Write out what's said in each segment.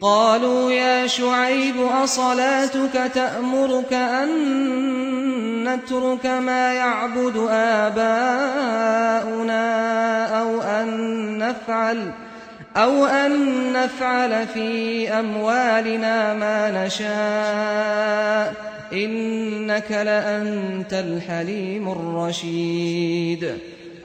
قالوا يا شعيب أصلاتك تأمرك أن نترك ما يعبد آباؤنا أو أن نفعل أو أن نفعل في أموالنا ما نشاء إنك لأنت الحليم الرشيد.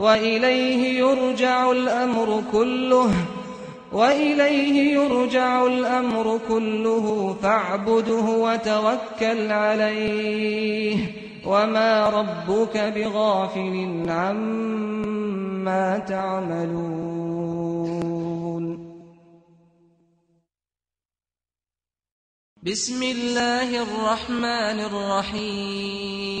وإليه يرجع الأمر كله وإليه يرجع الأمر كله فاعبده وتوكل عليه وما ربك بغافل عما تعملون بسم الله الرحمن الرحيم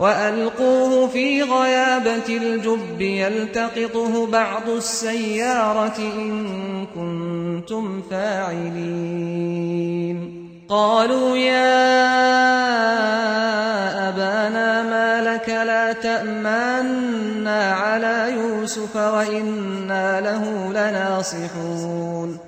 وألقوه في غيابة الجب يلتقطه بعض السيارة إن كنتم فاعلين قالوا يا أبانا ما لك لا تأمنا على يوسف وإنا له لناصحون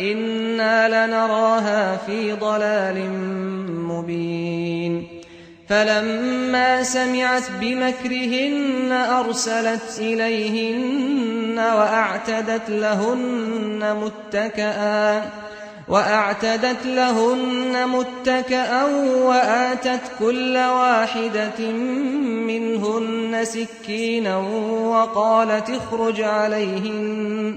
إنا لنراها في ضلال مبين فلما سمعت بمكرهن أرسلت إليهن وأعتدت لهن متكآ وأعتدت لهن متكأ وآتت كل واحدة منهن سكينا وقالت اخرج عليهن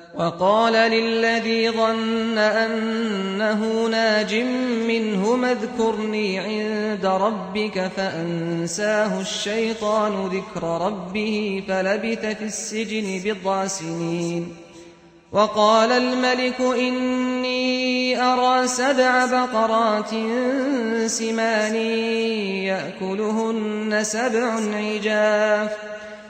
وقال للذي ظن أنه ناج منه اذكرني عند ربك فأنساه الشيطان ذكر ربه فلبت في السجن بضع سنين. وقال الملك إني أرى سبع بقرات سمان يأكلهن سبع عجاف.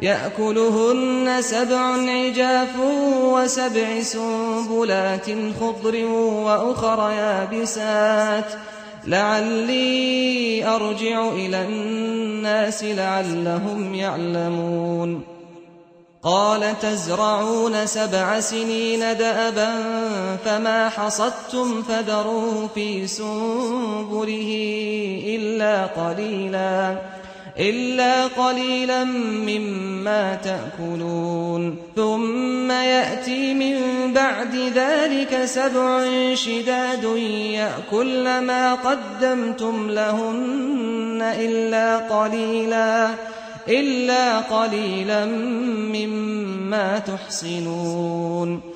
يأكلهن سبع عجاف وسبع سنبلات خضر وأخر يابسات. لعلي أرجع إلى الناس لعلهم يعلمون. قال تزرعون سبع سنين دأبا فما حصدتم فذروه في سنبله إلا قليلاً. إلا قليلا مما تأكلون ثم يأتي من بعد ذلك سبع شداد يأكل ما قدمتم لهن إلا قليلا إلا قليلا مما تحصنون